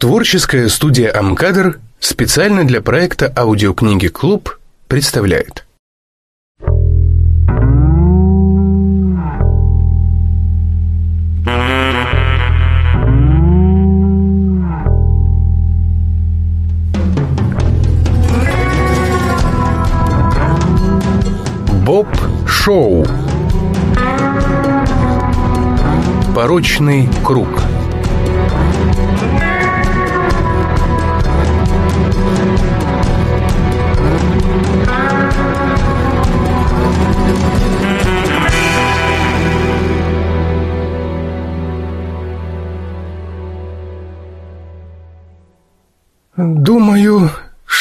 Творческая студия «Амкадр» специально для проекта аудиокниги «Клуб» представляет. Боб Шоу. Порочный круг. «Думаю,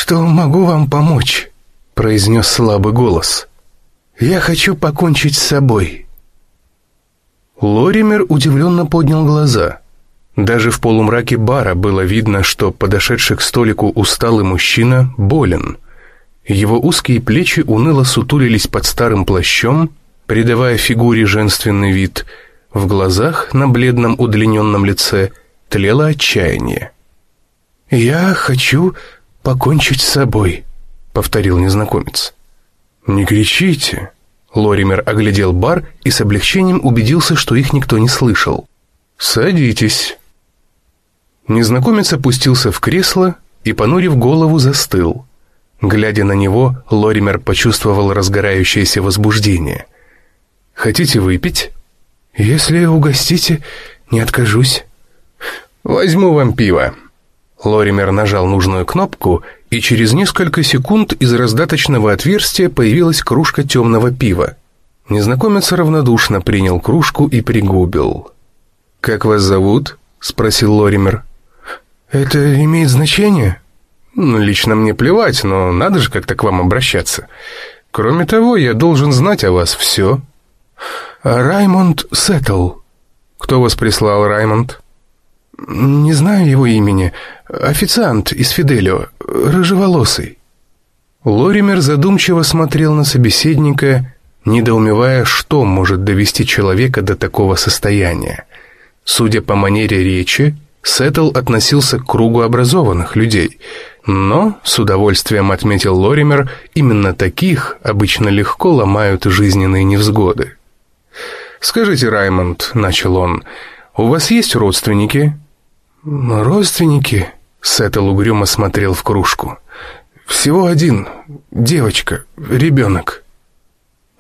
что могу вам помочь», — произнес слабый голос. «Я хочу покончить с собой». Лоример удивленно поднял глаза. Даже в полумраке бара было видно, что подошедший к столику усталый мужчина болен. Его узкие плечи уныло сутулились под старым плащом, придавая фигуре женственный вид. В глазах на бледном удлиненном лице тлело отчаяние. «Я хочу покончить с собой», — повторил незнакомец. «Не кричите», Лоример оглядел бар и с облегчением убедился, что их никто не слышал. «Садитесь». Незнакомец опустился в кресло и, понурив голову, застыл. Глядя на него, Лоример почувствовал разгорающееся возбуждение. «Хотите выпить?» «Если угостите, не откажусь». «Возьму вам пиво». Лоример нажал нужную кнопку, и через несколько секунд из раздаточного отверстия появилась кружка темного пива. Незнакомец равнодушно принял кружку и пригубил. «Как вас зовут?» — спросил Лоример. «Это имеет значение?» «Ну, лично мне плевать, но надо же как-то к вам обращаться. Кроме того, я должен знать о вас все». «Раймонд Сеттл». «Кто вас прислал, Раймонд?» «Не знаю его имени. Официант из Фиделио, рыжеволосый». Лоример задумчиво смотрел на собеседника, недоумевая, что может довести человека до такого состояния. Судя по манере речи, Сеттл относился к кругу образованных людей, но, с удовольствием отметил Лоример, именно таких обычно легко ломают жизненные невзгоды. «Скажите, Раймонд», — начал он, — «у вас есть родственники?» «Родственники?» — Сеттл угрюмо смотрел в кружку. «Всего один. Девочка. Ребенок».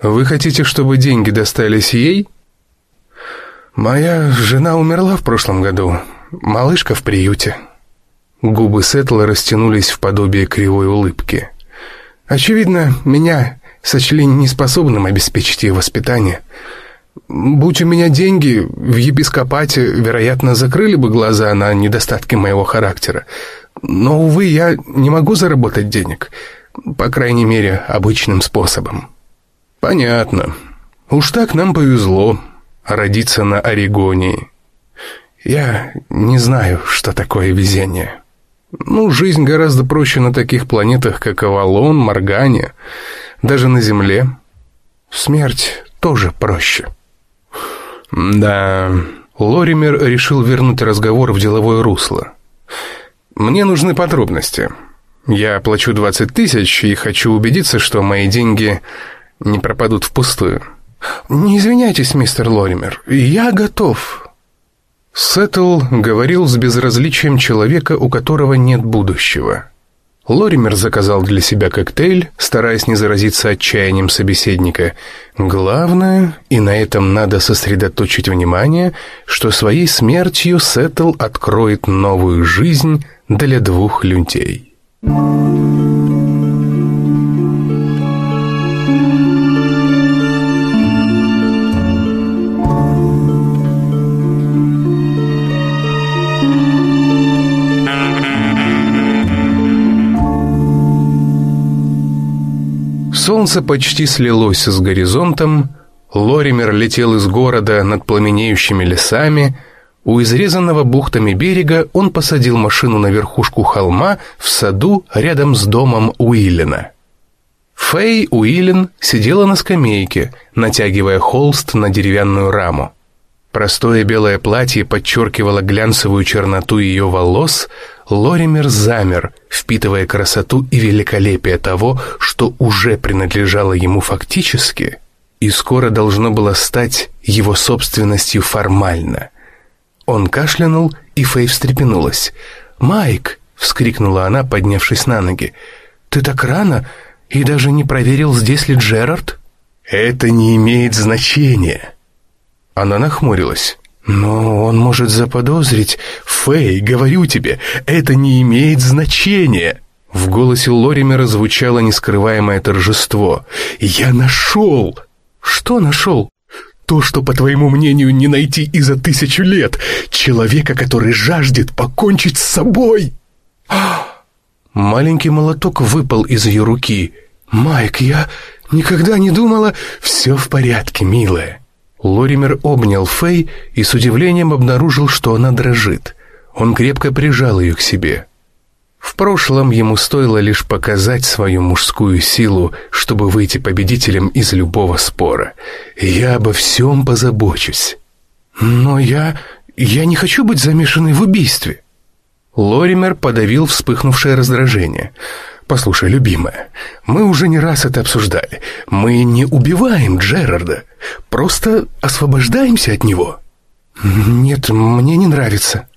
«Вы хотите, чтобы деньги достались ей?» «Моя жена умерла в прошлом году. Малышка в приюте». Губы Сеттла растянулись в подобие кривой улыбки. «Очевидно, меня сочли неспособным обеспечить ее воспитание». Будь у меня деньги, в епископате, вероятно, закрыли бы глаза на недостатки моего характера. Но, увы, я не могу заработать денег, по крайней мере, обычным способом. Понятно. Уж так нам повезло родиться на Орегонии. Я не знаю, что такое везение. Ну, жизнь гораздо проще на таких планетах, как Авалон, Моргания, даже на Земле. Смерть тоже проще. «Да...» Лоример решил вернуть разговор в деловое русло. «Мне нужны подробности. Я плачу 20 тысяч и хочу убедиться, что мои деньги не пропадут впустую». «Не извиняйтесь, мистер Лоример, я готов». Сеттл говорил с безразличием человека, у которого нет будущего. Лоример заказал для себя коктейль, стараясь не заразиться отчаянием собеседника. Главное, и на этом надо сосредоточить внимание, что своей смертью Сеттл откроет новую жизнь для двух людей. Солнце почти слилось с горизонтом, Лоример летел из города над пламенеющими лесами, у изрезанного бухтами берега он посадил машину на верхушку холма в саду рядом с домом Уиллена. Фэй Уиллен сидела на скамейке, натягивая холст на деревянную раму. Простое белое платье подчеркивало глянцевую черноту ее волос, Лоример замер, впитывая красоту и великолепие того, что уже принадлежало ему фактически и скоро должно было стать его собственностью формально. Он кашлянул, и Фэй встрепенулась. «Майк!» — вскрикнула она, поднявшись на ноги. «Ты так рано и даже не проверил, здесь ли Джерард?» «Это не имеет значения!» Она нахмурилась. «Но он может заподозрить...» «Фэй, говорю тебе, это не имеет значения!» В голосе Лоримера звучало нескрываемое торжество. «Я нашел!» «Что нашел?» «То, что, по твоему мнению, не найти и за тысячу лет. Человека, который жаждет покончить с собой!» Маленький молоток выпал из ее руки. «Майк, я никогда не думала...» «Все в порядке, милая. Лоример обнял Фэй и с удивлением обнаружил, что она дрожит. Он крепко прижал ее к себе. В прошлом ему стоило лишь показать свою мужскую силу, чтобы выйти победителем из любого спора. «Я обо всем позабочусь». «Но я... я не хочу быть замешанной в убийстве». Лоример подавил вспыхнувшее раздражение – «Послушай, любимая, мы уже не раз это обсуждали. Мы не убиваем Джерарда, просто освобождаемся от него». «Нет, мне не нравится».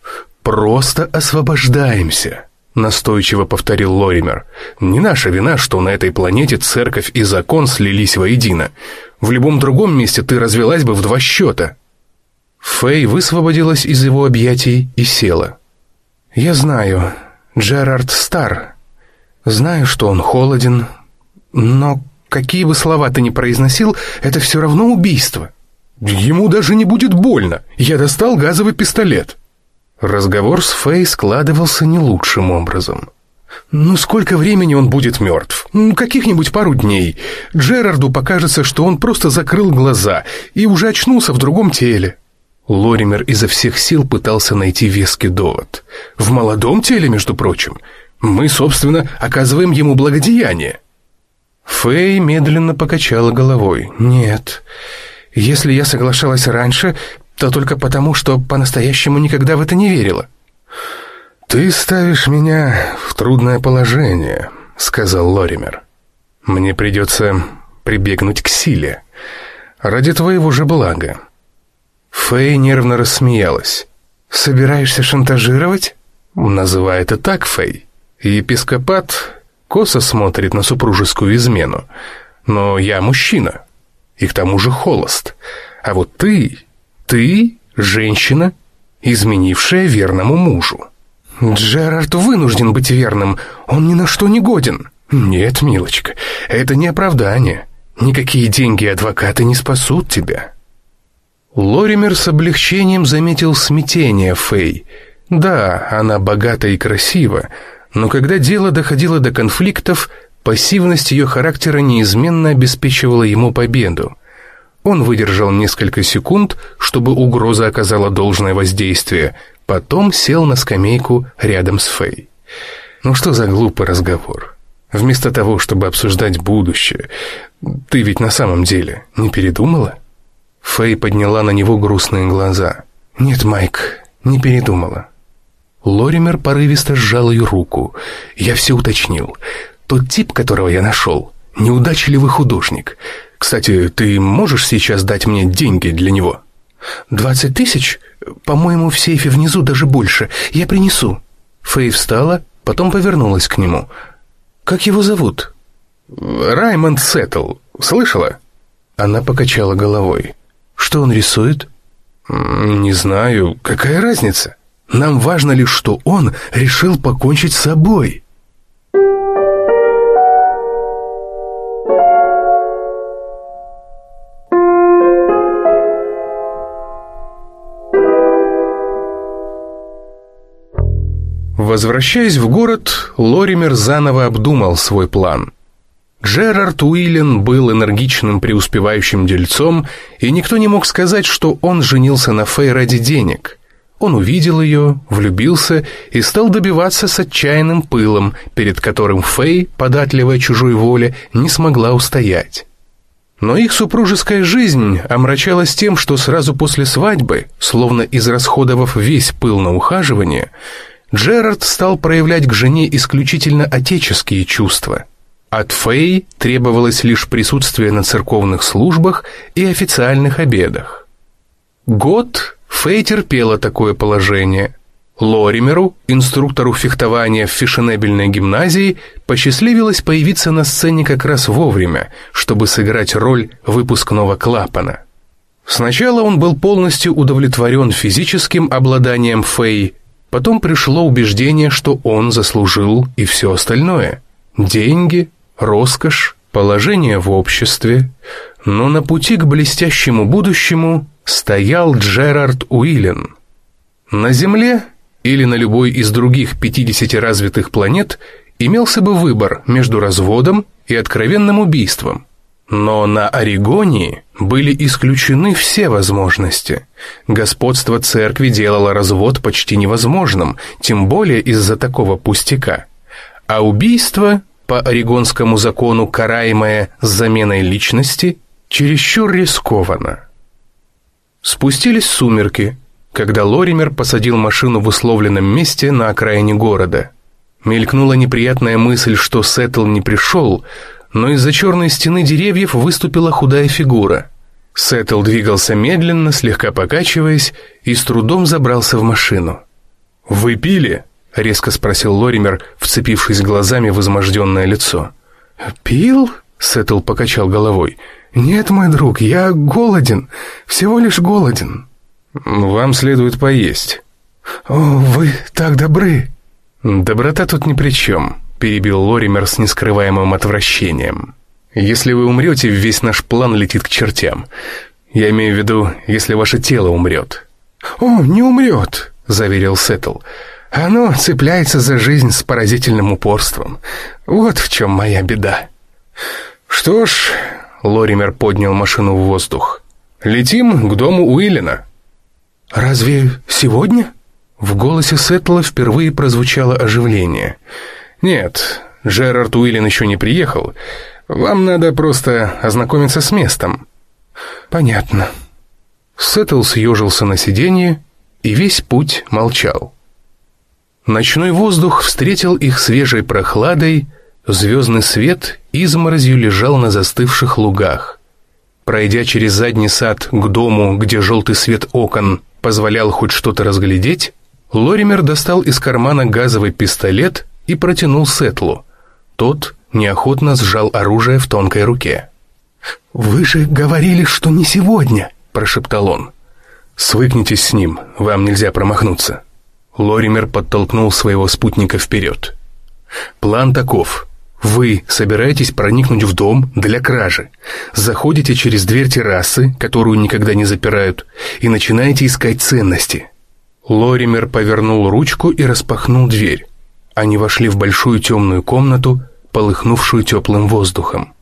«Просто освобождаемся», — настойчиво повторил Лоример. «Не наша вина, что на этой планете церковь и закон слились воедино. В любом другом месте ты развелась бы в два счета». Фэй высвободилась из его объятий и села. «Я знаю, Джерард стар, Знаю, что он холоден, но какие бы слова ты ни произносил, это все равно убийство. Ему даже не будет больно. Я достал газовый пистолет. Разговор с Фэй складывался не лучшим образом. «Ну, сколько времени он будет мертв? Ну, каких-нибудь пару дней. Джерарду покажется, что он просто закрыл глаза и уже очнулся в другом теле». Лоример изо всех сил пытался найти веский довод. «В молодом теле, между прочим. Мы, собственно, оказываем ему благодеяние». Фэй медленно покачала головой. «Нет, если я соглашалась раньше, то только потому, что по-настоящему никогда в это не верила». «Ты ставишь меня в трудное положение», — сказал Лоример. «Мне придется прибегнуть к силе. Ради твоего же блага». Фэй нервно рассмеялась. «Собираешься шантажировать?» «Называй это так, Фэй. Епископат косо смотрит на супружескую измену. Но я мужчина. И к тому же холост. А вот ты, ты женщина, изменившая верному мужу. Джерард вынужден быть верным. Он ни на что не годен. Нет, милочка, это не оправдание. Никакие деньги и адвокаты не спасут тебя. Лоример с облегчением заметил смятение Фэй. Да, она богата и красива, но когда дело доходило до конфликтов, пассивность ее характера неизменно обеспечивала ему победу. Он выдержал несколько секунд, чтобы угроза оказала должное воздействие, потом сел на скамейку рядом с Фэй. Ну что за глупый разговор? Вместо того, чтобы обсуждать будущее, ты ведь на самом деле не передумала? Фэй подняла на него грустные глаза. «Нет, Майк, не передумала. Лоример порывисто сжал ее руку. Я все уточнил. Тот тип, которого я нашел, неудачливый художник. Кстати, ты можешь сейчас дать мне деньги для него? Двадцать тысяч? По-моему, в сейфе внизу даже больше. Я принесу. Фэй встала, потом повернулась к нему. Как его зовут? Раймонд Сеттл. Слышала? Она покачала головой. Что он рисует? Не знаю. Какая разница? Нам важно лишь, что он решил покончить с собой. Возвращаясь в город, Лоример заново обдумал свой план. Джерард Уиллен был энергичным преуспевающим дельцом, и никто не мог сказать, что он женился на Фэй ради денег – он увидел ее, влюбился и стал добиваться с отчаянным пылом, перед которым Фэй, податливая чужой воле, не смогла устоять. Но их супружеская жизнь омрачалась тем, что сразу после свадьбы, словно израсходовав весь пыл на ухаживание, Джерард стал проявлять к жене исключительно отеческие чувства. От Фэй требовалось лишь присутствие на церковных службах и официальных обедах. Год Фэй терпела такое положение – Лоримеру, инструктору фехтования в фешенебельной гимназии, посчастливилось появиться на сцене как раз вовремя, чтобы сыграть роль выпускного клапана. Сначала он был полностью удовлетворен физическим обладанием Фэй, потом пришло убеждение, что он заслужил и все остальное. Деньги, роскошь, положение в обществе. Но на пути к блестящему будущему стоял Джерард Уиллен. На Земле или на любой из других 50 развитых планет имелся бы выбор между разводом и откровенным убийством. Но на Орегонии были исключены все возможности. Господство церкви делало развод почти невозможным, тем более из-за такого пустяка. А убийство, по орегонскому закону караемое с заменой личности, чересчур рискованно. Спустились сумерки, когда Лоример посадил машину в условленном месте на окраине города. Мелькнула неприятная мысль, что Сеттл не пришел, но из-за черной стены деревьев выступила худая фигура. Сеттл двигался медленно, слегка покачиваясь, и с трудом забрался в машину. «Вы пили?» — резко спросил Лоример, вцепившись глазами в изможденное лицо. «Пил?» — Сеттл покачал головой. «Нет, мой друг, я голоден, всего лишь голоден». «Вам следует поесть». «О, вы так добры!» «Доброта тут ни при чем», — перебил Лоример с нескрываемым отвращением. «Если вы умрете, весь наш план летит к чертям. Я имею в виду, если ваше тело умрет». «О, не умрет», — заверил Сеттл. «Оно цепляется за жизнь с поразительным упорством. Вот в чем моя беда». «Что ж», — Лоример поднял машину в воздух, — «летим к дому Уиллина». «Разве сегодня?» В голосе Сеттла впервые прозвучало оживление. «Нет, Джерард Уиллин еще не приехал. Вам надо просто ознакомиться с местом». «Понятно». Сеттл съежился на сиденье и весь путь молчал. Ночной воздух встретил их свежей прохладой, звездный свет изморозью лежал на застывших лугах. Пройдя через задний сад к дому, где желтый свет окон позволял хоть что-то разглядеть, Лоример достал из кармана газовый пистолет и протянул Сетлу. Тот неохотно сжал оружие в тонкой руке. «Вы же говорили, что не сегодня», — прошептал он. «Свыкнитесь с ним, вам нельзя промахнуться». Лоример подтолкнул своего спутника вперед. «План таков. Вы собираетесь проникнуть в дом для кражи. Заходите через дверь террасы, которую никогда не запирают, и начинаете искать ценности. Лоример повернул ручку и распахнул дверь. Они вошли в большую темную комнату, полыхнувшую теплым воздухом.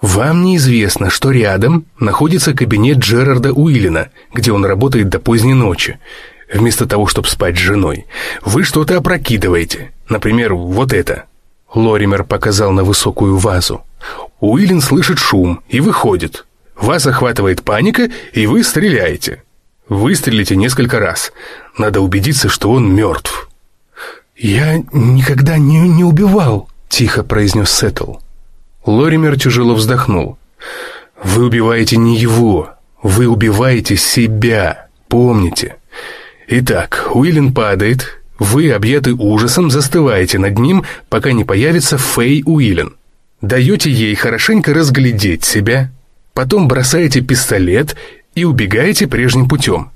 Вам неизвестно, что рядом находится кабинет Джерарда Уиллина, где он работает до поздней ночи. Вместо того, чтобы спать с женой, вы что-то опрокидываете. Например, вот это. Лоример показал на высокую вазу. Уиллин слышит шум и выходит. Вас охватывает паника, и вы стреляете. Выстрелите несколько раз. Надо убедиться, что он мертв. «Я никогда не, не убивал», — тихо произнес Сеттл. Лоример тяжело вздохнул. «Вы убиваете не его, вы убиваете себя, помните. Итак, Уиллин падает, вы, объяты ужасом, застываете над ним, пока не появится Фэй Уиллен. Даете ей хорошенько разглядеть себя, потом бросаете пистолет и убегаете прежним путем.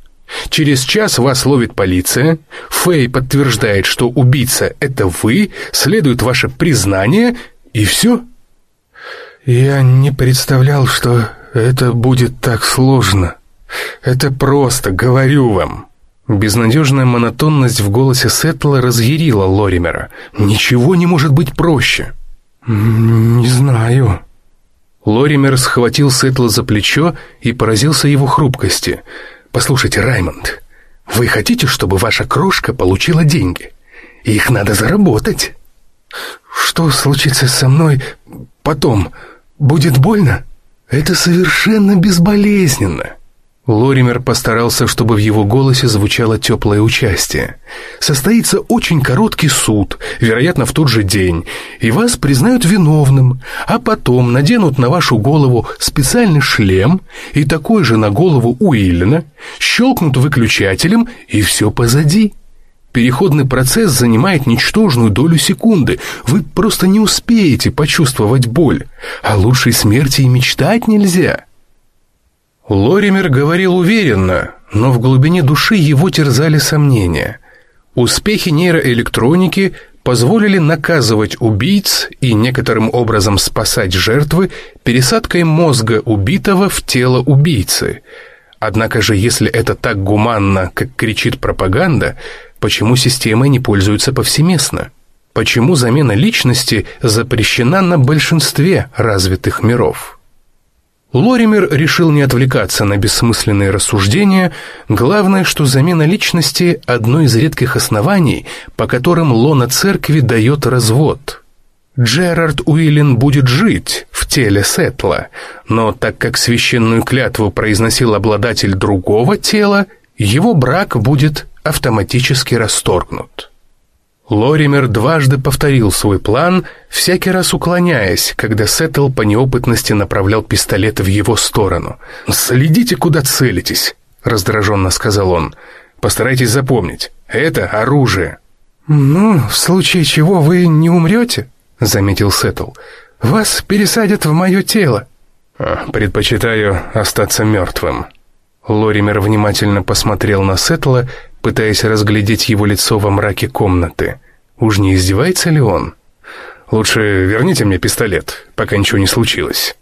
Через час вас ловит полиция, Фэй подтверждает, что убийца — это вы, следует ваше признание, и все. Я не представлял, что это будет так сложно. Это просто, говорю вам. Безнадежная монотонность в голосе Сеттла разъярила Лоримера. «Ничего не может быть проще». «Не знаю». Лоример схватил Сеттла за плечо и поразился его хрупкости. «Послушайте, Раймонд, вы хотите, чтобы ваша крошка получила деньги? Их надо заработать». «Что случится со мной потом? Будет больно?» Это совершенно безболезненно. Лоример постарался, чтобы в его голосе звучало теплое участие. «Состоится очень короткий суд, вероятно, в тот же день, и вас признают виновным, а потом наденут на вашу голову специальный шлем и такой же на голову Уиллина, щелкнут выключателем, и все позади». Переходный процесс занимает ничтожную долю секунды. Вы просто не успеете почувствовать боль. О лучшей смерти и мечтать нельзя. Лоример говорил уверенно, но в глубине души его терзали сомнения. Успехи нейроэлектроники позволили наказывать убийц и некоторым образом спасать жертвы пересадкой мозга убитого в тело убийцы. Однако же, если это так гуманно, как кричит пропаганда, почему системой не пользуются повсеместно? Почему замена личности запрещена на большинстве развитых миров? Лоример решил не отвлекаться на бессмысленные рассуждения. Главное, что замена личности – одно из редких оснований, по которым лона церкви дает развод. Джерард Уиллин будет жить в теле Сетла, но так как священную клятву произносил обладатель другого тела, его брак будет автоматически расторгнут. Лоример дважды повторил свой план, всякий раз уклоняясь, когда Сеттл по неопытности направлял пистолет в его сторону. «Следите, куда целитесь», — раздраженно сказал он. «Постарайтесь запомнить, это оружие». «Ну, в случае чего вы не умрете», — заметил Сеттл. «Вас пересадят в мое тело». «А, «Предпочитаю остаться мертвым». Лоример внимательно посмотрел на Сеттла пытаясь разглядеть его лицо во мраке комнаты. Уж не издевается ли он? «Лучше верните мне пистолет, пока ничего не случилось».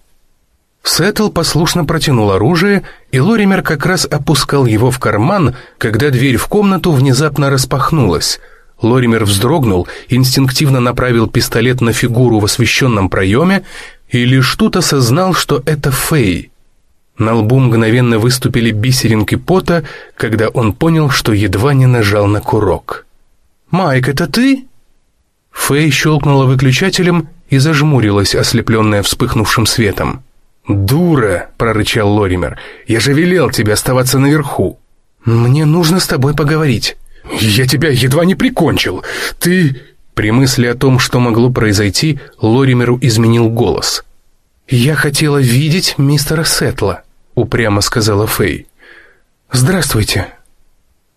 Сеттл послушно протянул оружие, и Лоример как раз опускал его в карман, когда дверь в комнату внезапно распахнулась. Лоример вздрогнул, инстинктивно направил пистолет на фигуру в освещенном проеме и лишь тут осознал, что это Фэй. На лбу мгновенно выступили бисеринки пота, когда он понял, что едва не нажал на курок. «Майк, это ты?» Фэй щелкнула выключателем и зажмурилась, ослепленная вспыхнувшим светом. «Дура!» — прорычал Лоример. «Я же велел тебе оставаться наверху!» «Мне нужно с тобой поговорить». «Я тебя едва не прикончил! Ты...» При мысли о том, что могло произойти, Лоримеру изменил голос. «Я хотела видеть мистера Сетла» упрямо сказала Фэй. «Здравствуйте».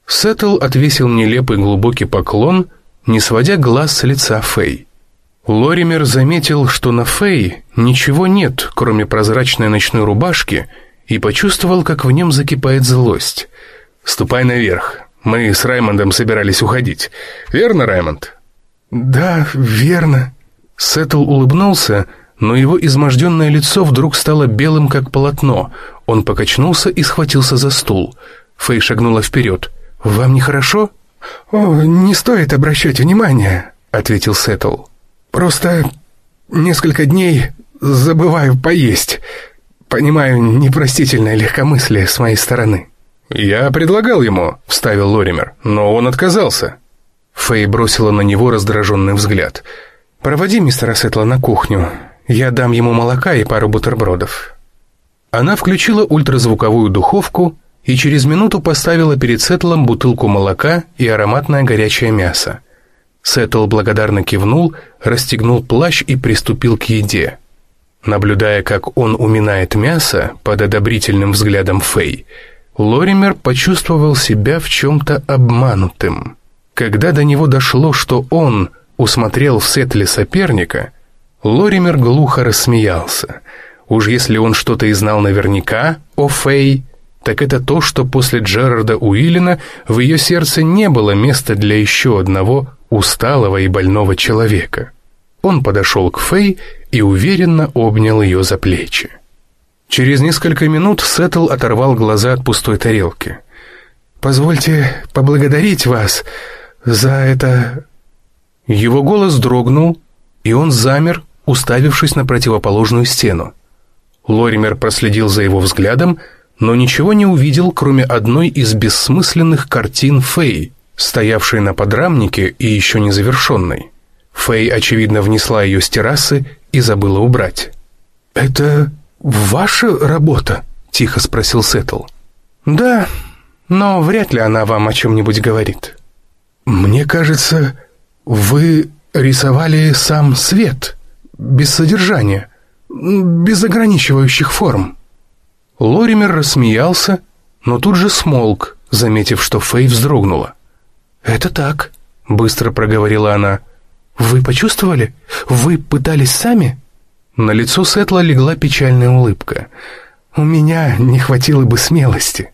Сеттл отвесил нелепый глубокий поклон, не сводя глаз с лица Фэй. Лоример заметил, что на Фэй ничего нет, кроме прозрачной ночной рубашки, и почувствовал, как в нем закипает злость. «Ступай наверх. Мы с Раймондом собирались уходить. Верно, Раймонд?» «Да, верно». Сеттл улыбнулся, но его изможденное лицо вдруг стало белым, как полотно. Он покачнулся и схватился за стул. Фэй шагнула вперед. «Вам нехорошо?» «О, не стоит обращать внимания», — ответил Сеттл. «Просто несколько дней забываю поесть. Понимаю, непростительное легкомыслие с моей стороны». «Я предлагал ему», — вставил Лоример, — «но он отказался». Фэй бросила на него раздраженный взгляд. «Проводи мистера Сеттла на кухню. Я дам ему молока и пару бутербродов». Она включила ультразвуковую духовку и через минуту поставила перед Сеттлом бутылку молока и ароматное горячее мясо. Сеттл благодарно кивнул, расстегнул плащ и приступил к еде. Наблюдая, как он уминает мясо под одобрительным взглядом Фэй, Лоример почувствовал себя в чем-то обманутым. Когда до него дошло, что он усмотрел в Сеттле соперника, Лоример глухо рассмеялся — Уж если он что-то и знал наверняка о Фэй, так это то, что после Джерарда Уиллина в ее сердце не было места для еще одного усталого и больного человека. Он подошел к Фэй и уверенно обнял ее за плечи. Через несколько минут Сеттл оторвал глаза от пустой тарелки. «Позвольте поблагодарить вас за это...» Его голос дрогнул, и он замер, уставившись на противоположную стену. Лоример проследил за его взглядом, но ничего не увидел, кроме одной из бессмысленных картин Фэй, стоявшей на подрамнике и еще не завершенной. Фэй, очевидно, внесла ее с террасы и забыла убрать. «Это ваша работа?» — тихо спросил Сеттл. «Да, но вряд ли она вам о чем-нибудь говорит». «Мне кажется, вы рисовали сам свет, без содержания, без ограничивающих форм». Лоример рассмеялся, но тут же смолк, заметив, что Фэй вздрогнула. «Это так», — быстро проговорила она. «Вы почувствовали? Вы пытались сами?» На лицо Сетла легла печальная улыбка. «У меня не хватило бы смелости».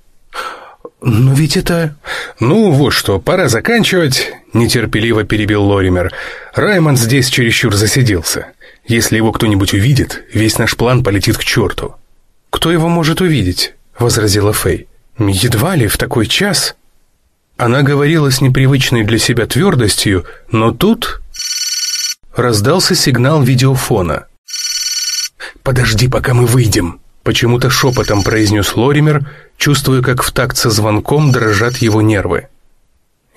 «Но ведь это...» «Ну вот что, пора заканчивать», — нетерпеливо перебил Лоример. «Раймонд здесь чересчур засиделся. Если его кто-нибудь увидит, весь наш план полетит к черту». «Кто его может увидеть?» — возразила Фэй. «Едва ли в такой час...» Она говорила с непривычной для себя твердостью, но тут раздался сигнал видеофона. «Подожди, пока мы выйдем», — почему-то шепотом произнес Лоример, чувствуя, как в такт со звонком дрожат его нервы.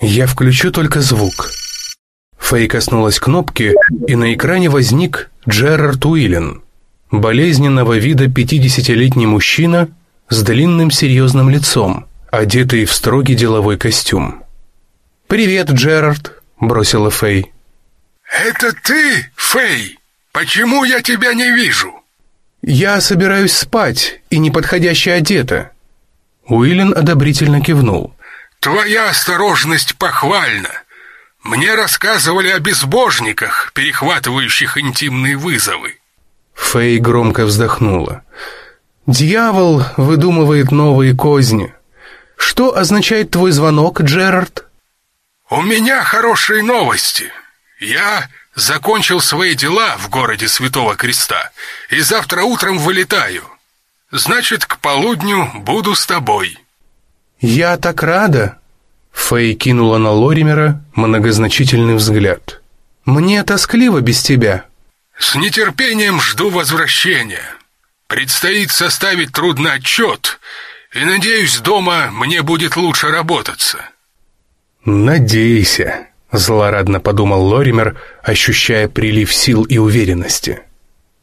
«Я включу только звук». Фэй коснулась кнопки, и на экране возник Джерард Уиллен, болезненного вида 50-летний мужчина с длинным серьезным лицом, одетый в строгий деловой костюм. «Привет, Джерард», — бросила Фэй. «Это ты, Фэй? Почему я тебя не вижу?» «Я собираюсь спать и неподходяще одета». Уиллен одобрительно кивнул. «Твоя осторожность похвальна. Мне рассказывали о безбожниках, перехватывающих интимные вызовы». Фэй громко вздохнула. «Дьявол выдумывает новые козни. Что означает твой звонок, Джерард?» «У меня хорошие новости. Я закончил свои дела в городе Святого Креста и завтра утром вылетаю. Значит, к полудню буду с тобой». «Я так рада!» Фэй кинула на Лоримера многозначительный взгляд. «Мне тоскливо без тебя». «С нетерпением жду возвращения. Предстоит составить трудный отчет, и, надеюсь, дома мне будет лучше работаться». «Надейся», — злорадно подумал Лоример, ощущая прилив сил и уверенности.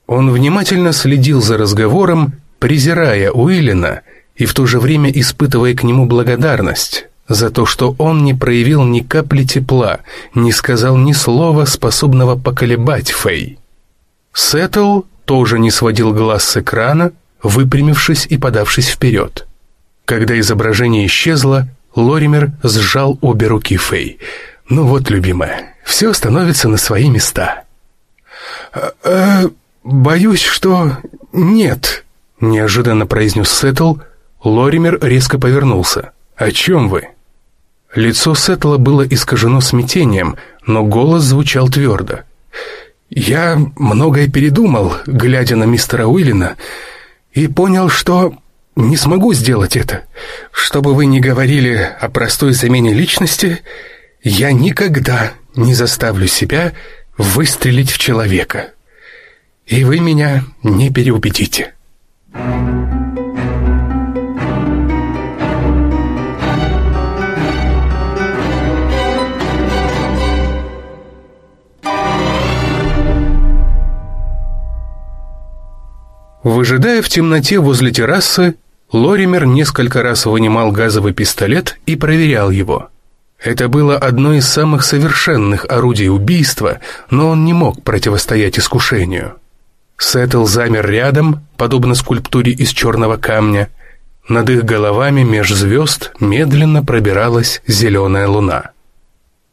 Он внимательно следил за разговором, презирая Уиллина и в то же время испытывая к нему благодарность за то, что он не проявил ни капли тепла, не сказал ни слова, способного поколебать Фэй. Сеттл тоже не сводил глаз с экрана, выпрямившись и подавшись вперед. Когда изображение исчезло, Лоример сжал обе руки Фэй. «Ну вот, любимая, все становится на свои места». «Э, -э боюсь, что нет», — неожиданно произнес Сеттл. Лоример резко повернулся. «О чем вы?» Лицо Сеттла было искажено смятением, но голос звучал твердо. «Я многое передумал, глядя на мистера Уиллина, и понял, что не смогу сделать это. Что бы вы ни говорили о простой замене личности, я никогда не заставлю себя выстрелить в человека. И вы меня не переубедите». Выжидая в темноте возле террасы, Лоример несколько раз вынимал газовый пистолет и проверял его. Это было одно из самых совершенных орудий убийства, но он не мог противостоять искушению. Сеттл замер рядом, подобно скульптуре из черного камня. Над их головами меж звезд медленно пробиралась зеленая луна.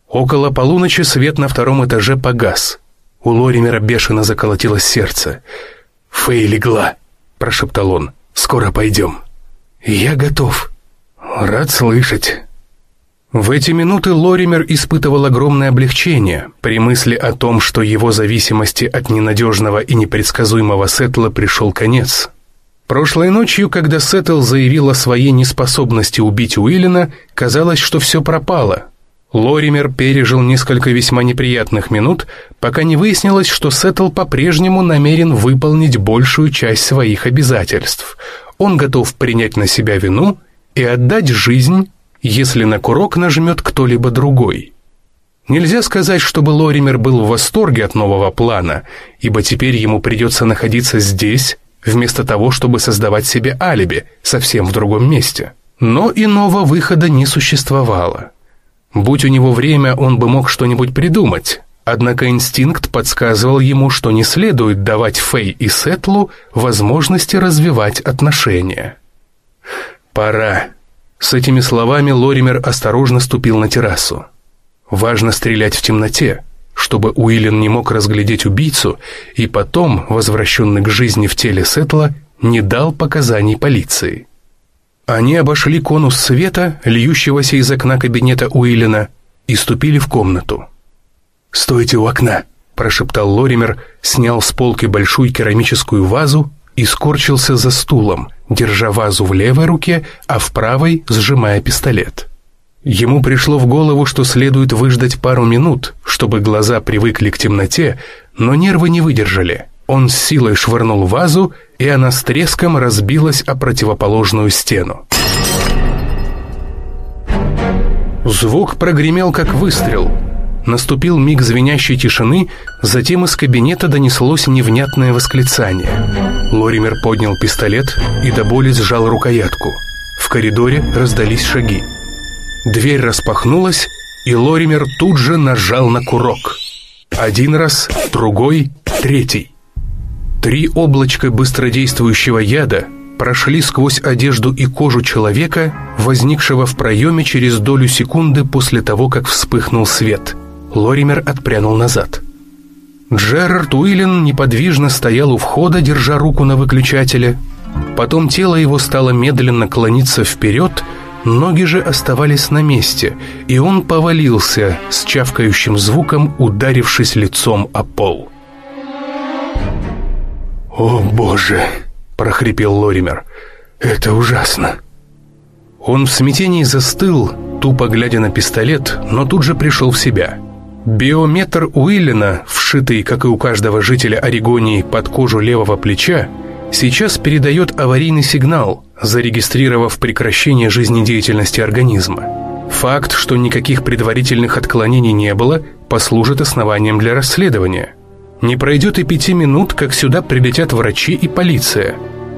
Около полуночи свет на втором этаже погас. У Лоримера бешено заколотилось сердце — «Фэй легла», — прошептал он. «Скоро пойдем». «Я готов». «Рад слышать». В эти минуты Лоример испытывал огромное облегчение при мысли о том, что его зависимости от ненадежного и непредсказуемого Сеттла пришел конец. Прошлой ночью, когда Сеттл заявил о своей неспособности убить Уиллина, казалось, что все пропало, Лоример пережил несколько весьма неприятных минут, пока не выяснилось, что Сеттл по-прежнему намерен выполнить большую часть своих обязательств. Он готов принять на себя вину и отдать жизнь, если на курок нажмет кто-либо другой. Нельзя сказать, чтобы Лоример был в восторге от нового плана, ибо теперь ему придется находиться здесь вместо того, чтобы создавать себе алиби совсем в другом месте. Но иного выхода не существовало. Будь у него время, он бы мог что-нибудь придумать. Однако инстинкт подсказывал ему, что не следует давать Фэй и Сетлу возможности развивать отношения. «Пора». С этими словами Лоример осторожно ступил на террасу. «Важно стрелять в темноте, чтобы Уиллен не мог разглядеть убийцу и потом, возвращенный к жизни в теле Сетла, не дал показаний полиции». Они обошли конус света, льющегося из окна кабинета Уиллина, и ступили в комнату. «Стойте у окна», — прошептал Лоример, снял с полки большую керамическую вазу и скорчился за стулом, держа вазу в левой руке, а в правой сжимая пистолет. Ему пришло в голову, что следует выждать пару минут, чтобы глаза привыкли к темноте, но нервы не выдержали. Он с силой швырнул вазу, и она с треском разбилась о противоположную стену. Звук прогремел, как выстрел. Наступил миг звенящей тишины, затем из кабинета донеслось невнятное восклицание. Лоример поднял пистолет и до боли сжал рукоятку. В коридоре раздались шаги. Дверь распахнулась, и Лоример тут же нажал на курок. Один раз, другой, третий. Три облачка быстродействующего яда прошли сквозь одежду и кожу человека, возникшего в проеме через долю секунды после того, как вспыхнул свет. Лоример отпрянул назад. Джерард Уиллен неподвижно стоял у входа, держа руку на выключателе. Потом тело его стало медленно клониться вперед, ноги же оставались на месте, и он повалился с чавкающим звуком, ударившись лицом о пол. «О, Боже!» — прохрипел Лоример. «Это ужасно!» Он в смятении застыл, тупо глядя на пистолет, но тут же пришел в себя. Биометр Уиллина, вшитый, как и у каждого жителя Орегонии, под кожу левого плеча, сейчас передает аварийный сигнал, зарегистрировав прекращение жизнедеятельности организма. Факт, что никаких предварительных отклонений не было, послужит основанием для расследования – не пройдет и пяти минут, как сюда прилетят врачи и полиция.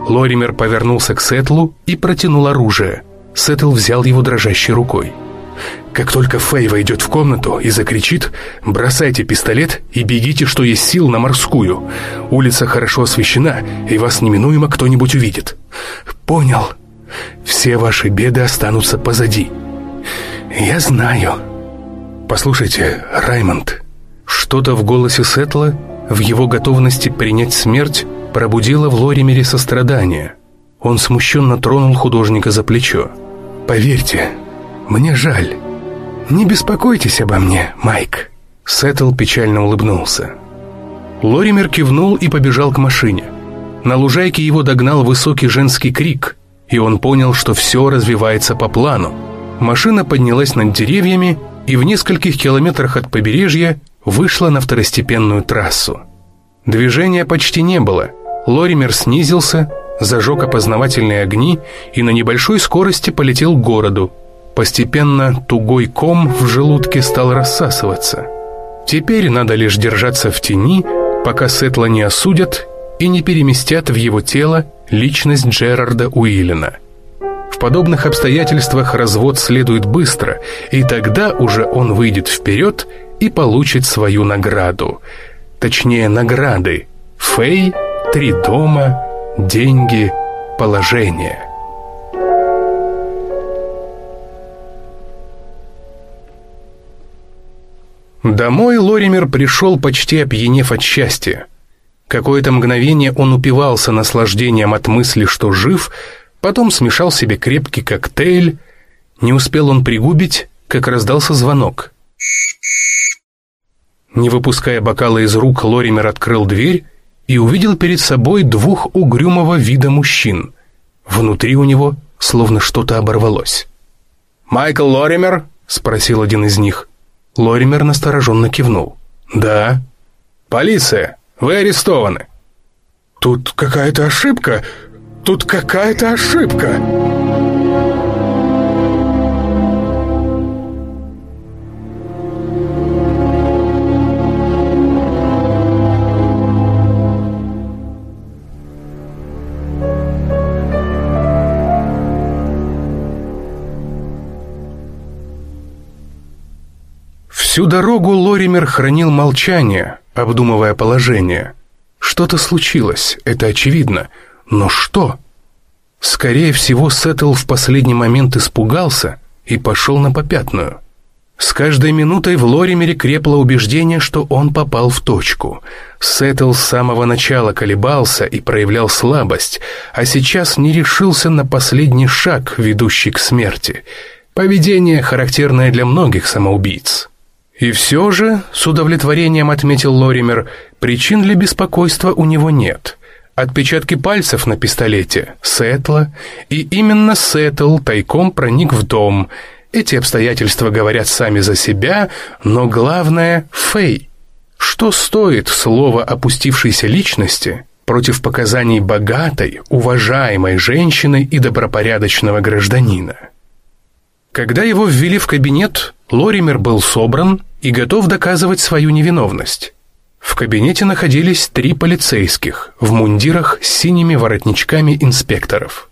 Лоример повернулся к Сетлу и протянул оружие. Сетл взял его дрожащей рукой. «Как только Фэй войдет в комнату и закричит, бросайте пистолет и бегите, что есть сил, на морскую. Улица хорошо освещена, и вас неминуемо кто-нибудь увидит». «Понял. Все ваши беды останутся позади». «Я знаю». «Послушайте, Раймонд». Что-то в голосе Сетла в его готовности принять смерть пробудило в Лоримере сострадание. Он смущенно тронул художника за плечо. «Поверьте, мне жаль. Не беспокойтесь обо мне, Майк». Сеттл печально улыбнулся. Лоример кивнул и побежал к машине. На лужайке его догнал высокий женский крик, и он понял, что все развивается по плану. Машина поднялась над деревьями, и в нескольких километрах от побережья вышла на второстепенную трассу. Движения почти не было. Лоример снизился, зажег опознавательные огни и на небольшой скорости полетел к городу. Постепенно тугой ком в желудке стал рассасываться. Теперь надо лишь держаться в тени, пока Сетла не осудят и не переместят в его тело личность Джерарда Уиллина. В подобных обстоятельствах развод следует быстро, и тогда уже он выйдет вперед получит свою награду. Точнее, награды. Фей, три дома, деньги, положение. Домой Лоример пришел, почти опьянев от счастья. Какое-то мгновение он упивался наслаждением от мысли, что жив, потом смешал себе крепкий коктейль. Не успел он пригубить, как раздался звонок. Не выпуская бокала из рук, Лоример открыл дверь и увидел перед собой двух угрюмого вида мужчин. Внутри у него словно что-то оборвалось. «Майкл Лоример?» — спросил один из них. Лоример настороженно кивнул. «Да». «Полиция, вы арестованы». «Тут какая-то ошибка! Тут какая-то ошибка!» Всю дорогу Лоример хранил молчание, обдумывая положение. Что-то случилось, это очевидно. Но что? Скорее всего, Сеттл в последний момент испугался и пошел на попятную. С каждой минутой в Лоримере крепло убеждение, что он попал в точку. Сеттл с самого начала колебался и проявлял слабость, а сейчас не решился на последний шаг, ведущий к смерти. Поведение, характерное для многих самоубийц. И все же, с удовлетворением отметил Лоример, причин для беспокойства у него нет. Отпечатки пальцев на пистолете Сетла, и именно Сетл тайком проник в дом – эти обстоятельства говорят сами за себя, но главное — Фэй. Что стоит слово опустившейся личности против показаний богатой, уважаемой женщины и добропорядочного гражданина? Когда его ввели в кабинет, Лоример был собран и готов доказывать свою невиновность. В кабинете находились три полицейских в мундирах с синими воротничками инспекторов.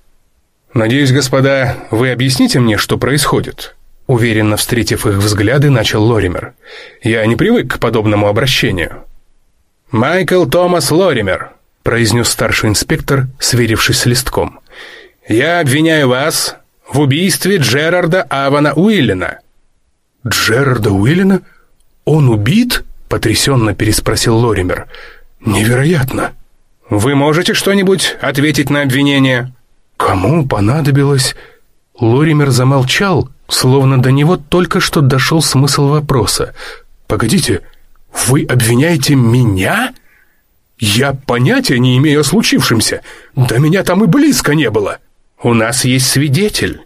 «Надеюсь, господа, вы объясните мне, что происходит?» Уверенно встретив их взгляды, начал Лоример. «Я не привык к подобному обращению». «Майкл Томас Лоример», — произнес старший инспектор, сверившись с листком. «Я обвиняю вас в убийстве Джерарда Авана Уиллина». «Джерарда Уиллина? Он убит?» — потрясенно переспросил Лоример. «Невероятно!» «Вы можете что-нибудь ответить на обвинение?» «Кому понадобилось?» Лоример замолчал, словно до него только что дошел смысл вопроса. «Погодите, вы обвиняете меня?» «Я понятия не имею о случившемся. Да меня там и близко не было. У нас есть свидетель».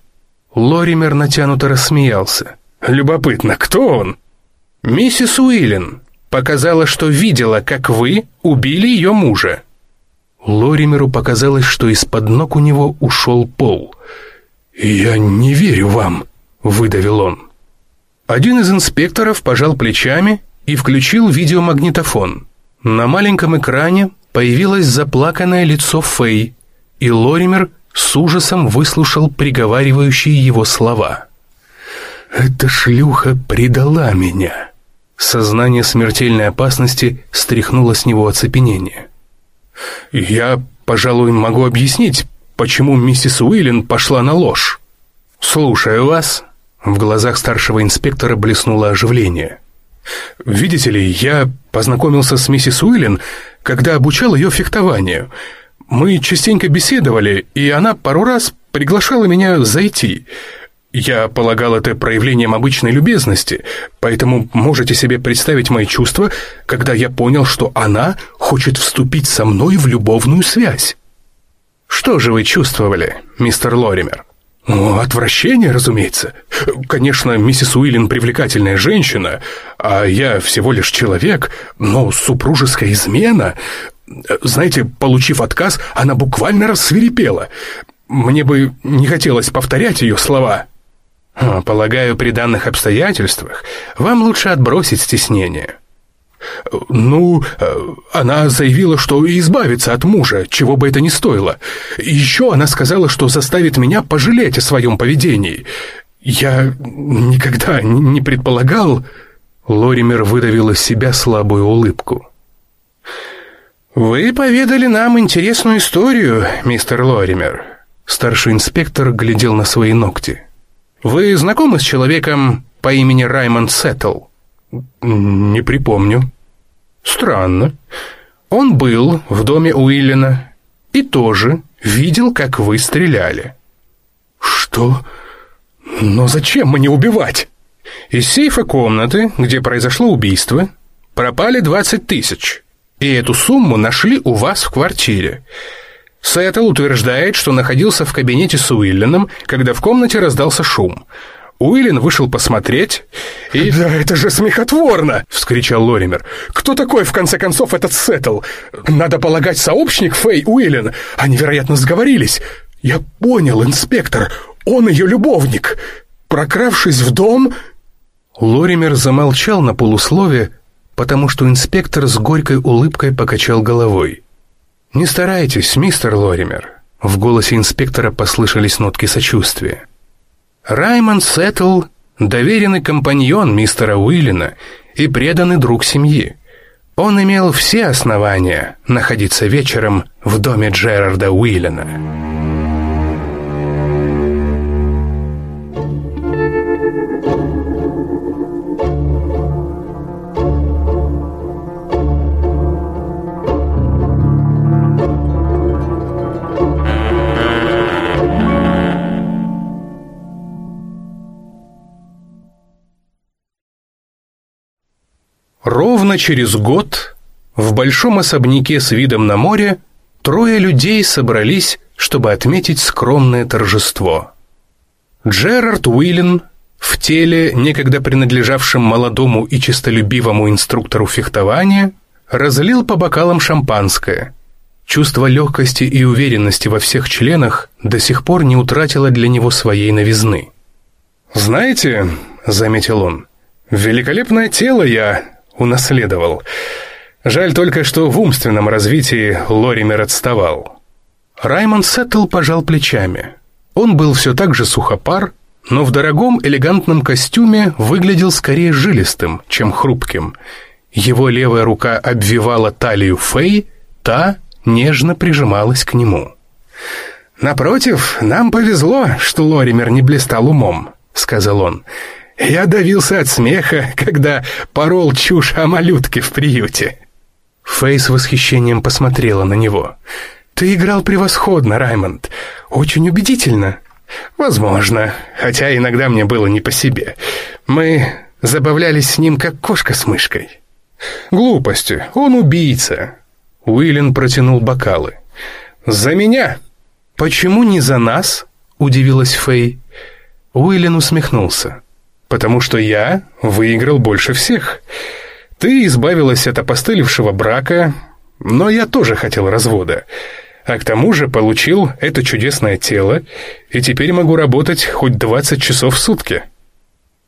Лоример натянуто рассмеялся. «Любопытно, кто он?» «Миссис Уиллин показала, что видела, как вы убили ее мужа». Лоримеру показалось, что из-под ног у него ушел пол. «Я не верю вам», — выдавил он. Один из инспекторов пожал плечами и включил видеомагнитофон. На маленьком экране появилось заплаканное лицо Фэй, и Лоример с ужасом выслушал приговаривающие его слова. «Эта шлюха предала меня». Сознание смертельной опасности стряхнуло с него оцепенение. «Я, пожалуй, могу объяснить, почему миссис Уиллин пошла на ложь. «Слушаю вас». В глазах старшего инспектора блеснуло оживление. «Видите ли, я познакомился с миссис Уиллин, когда обучал ее фехтованию. Мы частенько беседовали, и она пару раз приглашала меня зайти. Я полагал это проявлением обычной любезности, поэтому можете себе представить мои чувства, когда я понял, что она хочет вступить со мной в любовную связь. Что же вы чувствовали, мистер Лоример? Ну, отвращение, разумеется. Конечно, миссис Уиллин привлекательная женщина, а я всего лишь человек, но супружеская измена... Знаете, получив отказ, она буквально рассверепела. Мне бы не хотелось повторять ее слова. Полагаю, при данных обстоятельствах вам лучше отбросить стеснение. «Ну, э, она заявила, что избавится от мужа, чего бы это ни стоило. Еще она сказала, что заставит меня пожалеть о своем поведении. Я никогда не предполагал...» Лоример выдавил из себя слабую улыбку. «Вы поведали нам интересную историю, мистер Лоример». Старший инспектор глядел на свои ногти. «Вы знакомы с человеком по имени Раймонд Сеттл?» «Не припомню». «Странно. Он был в доме Уиллина и тоже видел, как вы стреляли». «Что? Но зачем мне убивать?» Из сейфа комнаты, где произошло убийство, пропали 20 тысяч, и эту сумму нашли у вас в квартире. Сеттл утверждает, что находился в кабинете с Уиллином, когда в комнате раздался шум – Уиллин вышел посмотреть и... «Да это же смехотворно!» — вскричал Лоример. «Кто такой, в конце концов, этот Сеттл? Надо полагать, сообщник Фэй Уиллин. Они, вероятно, сговорились. Я понял, инспектор, он ее любовник. Прокравшись в дом...» Лоример замолчал на полуслове, потому что инспектор с горькой улыбкой покачал головой. «Не старайтесь, мистер Лоример». В голосе инспектора послышались нотки сочувствия. Раймонд Сеттл доверенный компаньон мистера Уиллина и преданный друг семьи. Он имел все основания находиться вечером в доме Джерарда Уиллина. Через год в большом особняке с видом на море трое людей собрались, чтобы отметить скромное торжество. Джерард Уиллен в теле, некогда принадлежавшем молодому и честолюбивому инструктору фехтования, разлил по бокалам шампанское. Чувство легкости и уверенности во всех членах до сих пор не утратило для него своей новизны. «Знаете», — заметил он, — «великолепное тело я унаследовал. Жаль только, что в умственном развитии Лоример отставал. Раймонд Сеттл пожал плечами. Он был все так же сухопар, но в дорогом элегантном костюме выглядел скорее жилистым, чем хрупким. Его левая рука обвивала талию Фэй, та нежно прижималась к нему. «Напротив, нам повезло, что Лоример не блистал умом», — сказал он. Я давился от смеха, когда порол чушь о малютке в приюте. Фэй с восхищением посмотрела на него. «Ты играл превосходно, Раймонд. Очень убедительно». «Возможно, хотя иногда мне было не по себе. Мы забавлялись с ним, как кошка с мышкой». «Глупости, он убийца». Уиллен протянул бокалы. «За меня!» «Почему не за нас?» — удивилась Фэй. Уиллен усмехнулся. Потому что я выиграл больше всех. Ты избавилась от опостылевшего брака, но я тоже хотел развода. А к тому же получил это чудесное тело, и теперь могу работать хоть 20 часов в сутки».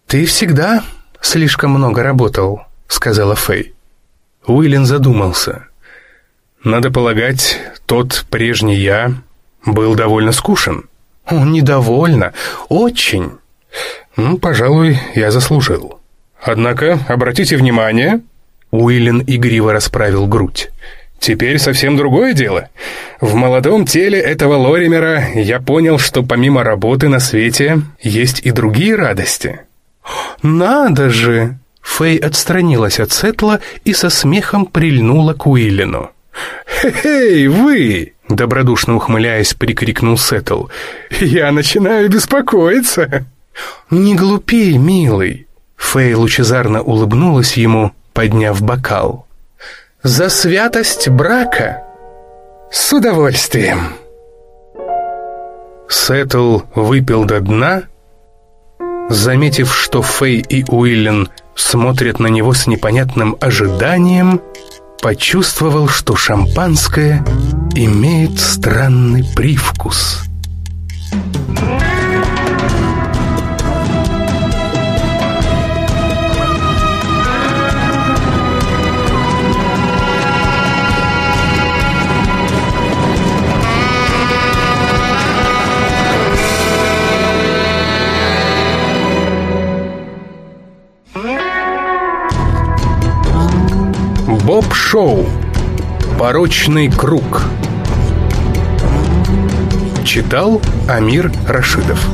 «Ты всегда слишком много работал», — сказала Фэй. Уиллен задумался. «Надо полагать, тот прежний я был довольно скушен». «Он недовольно, очень». Ну, пожалуй, я заслужил. Однако, обратите внимание, Уиллен игриво расправил грудь. Теперь совсем другое дело. В молодом теле этого Лоримера я понял, что помимо работы на свете есть и другие радости. «Надо же!» Фэй отстранилась от Сетла и со смехом прильнула к Уиллину. «Хе-хей, вы!» — добродушно ухмыляясь, прикрикнул Сетл. «Я начинаю беспокоиться!» «Не глупи, милый!» Фэй лучезарно улыбнулась ему, подняв бокал. «За святость брака!» «С удовольствием!» Сеттл выпил до дна, заметив, что Фэй и Уиллен смотрят на него с непонятным ожиданием, почувствовал, что шампанское имеет странный привкус. Боб-шоу. Порочный круг. Читал Амир Рашидов.